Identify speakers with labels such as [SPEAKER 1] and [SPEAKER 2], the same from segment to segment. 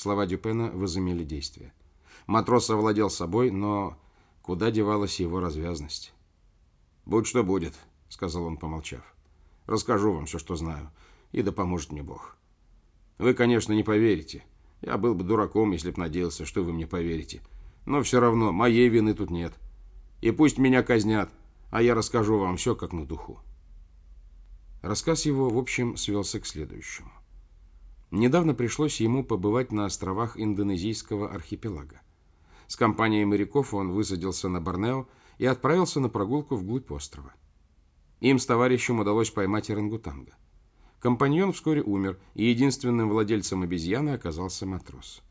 [SPEAKER 1] Слова Дюпена возымели действие. Матрос овладел собой, но куда девалась его развязность? «Будь что будет», — сказал он, помолчав. «Расскажу вам все, что знаю, и да поможет мне Бог. Вы, конечно, не поверите. Я был бы дураком, если б надеялся, что вы мне поверите. Но все равно моей вины тут нет. И пусть меня казнят, а я расскажу вам все как на духу». Рассказ его, в общем, свелся к следующему. Недавно пришлось ему побывать на островах индонезийского архипелага. С компанией моряков он высадился на Борнео и отправился на прогулку вглубь острова. Им с товарищем удалось поймать орангутанга. Компаньон вскоре умер, и единственным владельцем обезьяны оказался матрос.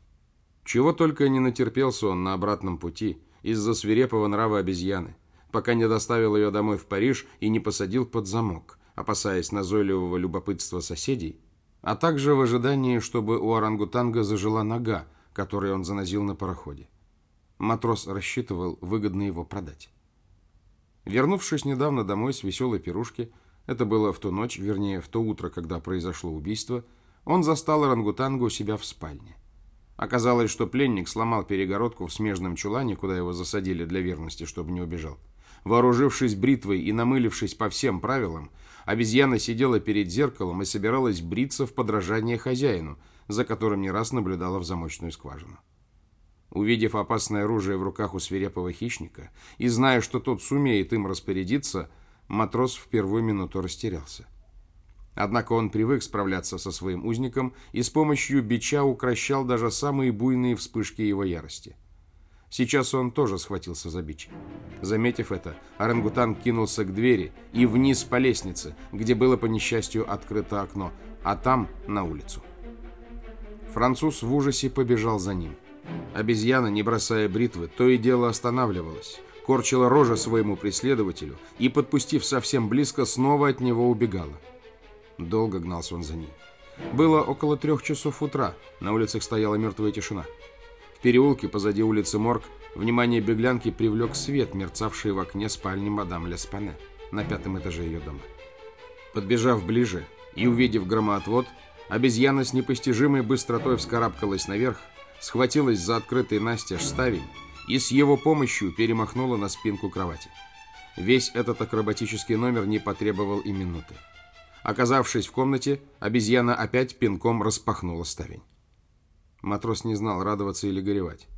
[SPEAKER 1] Чего только не натерпелся он на обратном пути из-за свирепого нрава обезьяны, пока не доставил ее домой в Париж и не посадил под замок, опасаясь назойливого любопытства соседей а также в ожидании, чтобы у орангутанга зажила нога, которую он занозил на пароходе. Матрос рассчитывал выгодно его продать. Вернувшись недавно домой с веселой пирушки, это было в ту ночь, вернее, в то утро, когда произошло убийство, он застал орангутанга у себя в спальне. Оказалось, что пленник сломал перегородку в смежном чулане, куда его засадили для верности, чтобы не убежал. Вооружившись бритвой и намылившись по всем правилам, обезьяна сидела перед зеркалом и собиралась бриться в подражание хозяину, за которым не раз наблюдала в замочную скважину. Увидев опасное оружие в руках у свирепого хищника и зная, что тот сумеет им распорядиться, матрос в первую минуту растерялся. Однако он привык справляться со своим узником и с помощью бича укращал даже самые буйные вспышки его ярости. Сейчас он тоже схватился за бич. Заметив это, орангутан кинулся к двери и вниз по лестнице, где было, по несчастью, открыто окно, а там на улицу. Француз в ужасе побежал за ним. Обезьяна, не бросая бритвы, то и дело останавливалась, корчила рожа своему преследователю и, подпустив совсем близко, снова от него убегала. Долго гнался он за ней. Было около трех часов утра, на улицах стояла мертвая тишина. В переулке позади улицы Морг внимание беглянки привлек свет, мерцавший в окне спальни мадам Леспане на пятом этаже ее дома. Подбежав ближе и увидев громоотвод, обезьяна с непостижимой быстротой вскарабкалась наверх, схватилась за открытый настежь ставень и с его помощью перемахнула на спинку кровати. Весь этот акробатический номер не потребовал и минуты. Оказавшись в комнате, обезьяна опять пинком распахнула ставень. Матрос не знал, радоваться или горевать.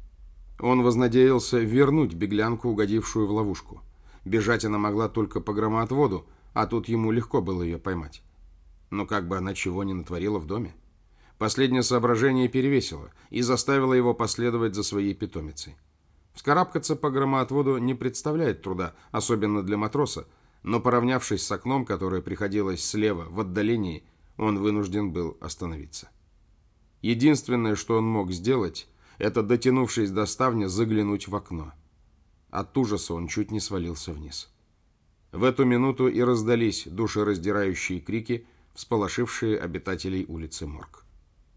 [SPEAKER 1] Он вознадеялся вернуть беглянку, угодившую в ловушку. Бежать она могла только по громоотводу, а тут ему легко было ее поймать. Но как бы она чего не натворила в доме? Последнее соображение перевесило и заставило его последовать за своей питомицей. Вскарабкаться по громоотводу не представляет труда, особенно для матроса, но поравнявшись с окном, которое приходилось слева в отдалении, он вынужден был остановиться. Единственное, что он мог сделать, это, дотянувшись до ставня, заглянуть в окно. От ужаса он чуть не свалился вниз. В эту минуту и раздались душераздирающие крики, всполошившие обитателей улицы Морг.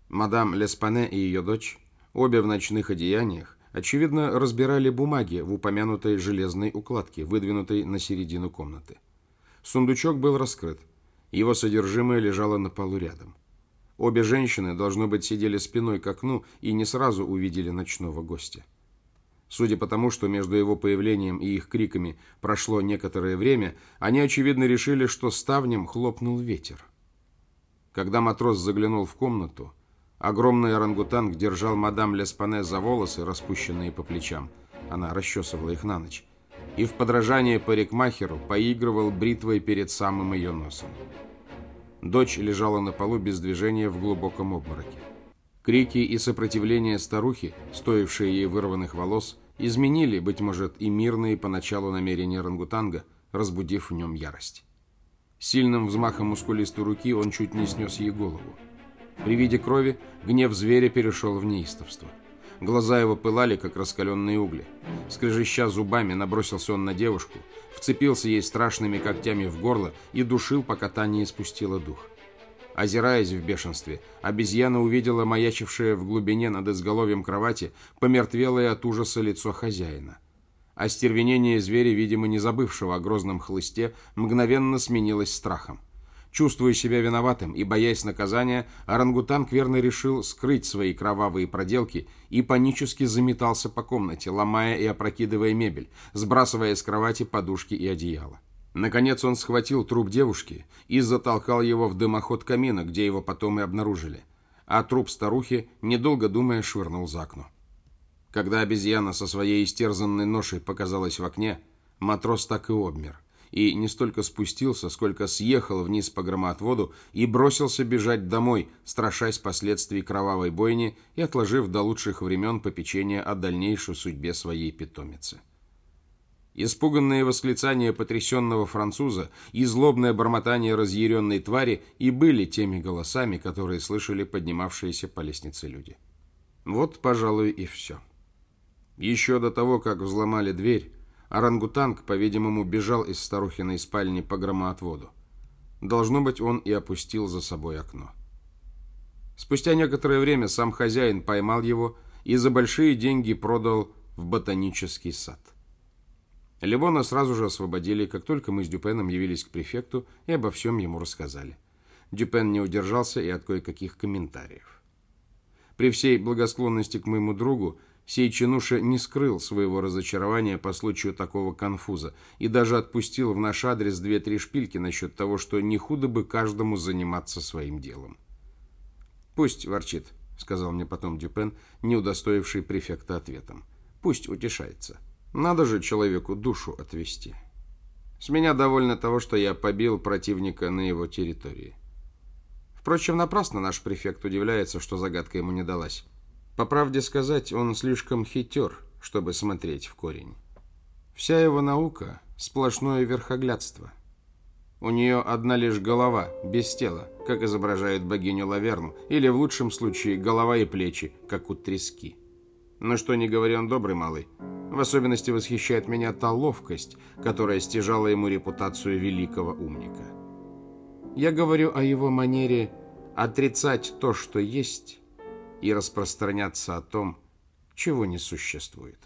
[SPEAKER 1] Мадам Леспане и ее дочь, обе в ночных одеяниях, очевидно, разбирали бумаги в упомянутой железной укладке, выдвинутой на середину комнаты. Сундучок был раскрыт. Его содержимое лежало на полу рядом. Обе женщины, должно быть, сидели спиной к окну и не сразу увидели ночного гостя. Судя по тому, что между его появлением и их криками прошло некоторое время, они, очевидно, решили, что ставнем хлопнул ветер. Когда матрос заглянул в комнату, огромный орангутанг держал мадам Леспане за волосы, распущенные по плечам. Она расчесывала их на ночь. И в подражание парикмахеру поигрывал бритвой перед самым ее носом. Дочь лежала на полу без движения в глубоком обмороке. Крики и сопротивление старухи, стоившие ей вырванных волос, изменили, быть может, и мирные поначалу намерения рангутанга, разбудив в нем ярость. Сильным взмахом мускулистой руки он чуть не снес ей голову. При виде крови гнев зверя перешел в неистовство. Глаза его пылали, как раскаленные угли. Скрежеща зубами, набросился он на девушку, вцепился ей страшными когтями в горло и душил, пока та не испустила дух. Озираясь в бешенстве, обезьяна увидела маячившее в глубине над изголовьем кровати помертвелое от ужаса лицо хозяина. Остервенение зверя, видимо, не забывшего о грозном хлысте, мгновенно сменилось страхом. Чувствуя себя виноватым и боясь наказания, орангутанг верно решил скрыть свои кровавые проделки и панически заметался по комнате, ломая и опрокидывая мебель, сбрасывая с кровати подушки и одеяло. Наконец он схватил труп девушки и затолкал его в дымоход камина, где его потом и обнаружили. А труп старухи, недолго думая, швырнул за окно. Когда обезьяна со своей истерзанной ношей показалась в окне, матрос так и обмер и не столько спустился, сколько съехал вниз по громоотводу и бросился бежать домой, страшась последствий кровавой бойни и отложив до лучших времен попечение о дальнейшей судьбе своей питомицы. Испуганные восклицания потрясенного француза и злобное бормотание разъяренной твари и были теми голосами, которые слышали поднимавшиеся по лестнице люди. Вот, пожалуй, и все. Еще до того, как взломали дверь, Орангутанг, по-видимому, бежал из старухиной спальни по громоотводу. Должно быть, он и опустил за собой окно. Спустя некоторое время сам хозяин поймал его и за большие деньги продал в ботанический сад. Левона сразу же освободили, как только мы с Дюпеном явились к префекту и обо всем ему рассказали. Дюпен не удержался и от кое-каких комментариев. При всей благосклонности к моему другу Сей чинуша не скрыл своего разочарования по случаю такого конфуза и даже отпустил в наш адрес две-три шпильки насчет того, что не худо бы каждому заниматься своим делом. «Пусть ворчит», — сказал мне потом Дюпен, не удостоивший префекта ответом. «Пусть утешается. Надо же человеку душу отвести. С меня довольно того, что я побил противника на его территории». Впрочем, напрасно наш префект удивляется, что загадка ему не далась. По правде сказать, он слишком хитер, чтобы смотреть в корень. Вся его наука – сплошное верхоглядство. У нее одна лишь голова, без тела, как изображает богиню Лаверну, или в лучшем случае голова и плечи, как у трески. Но что не говори, он добрый малый. В особенности восхищает меня та ловкость, которая стяжала ему репутацию великого умника. Я говорю о его манере отрицать то, что есть, и распространяться о том, чего не существует.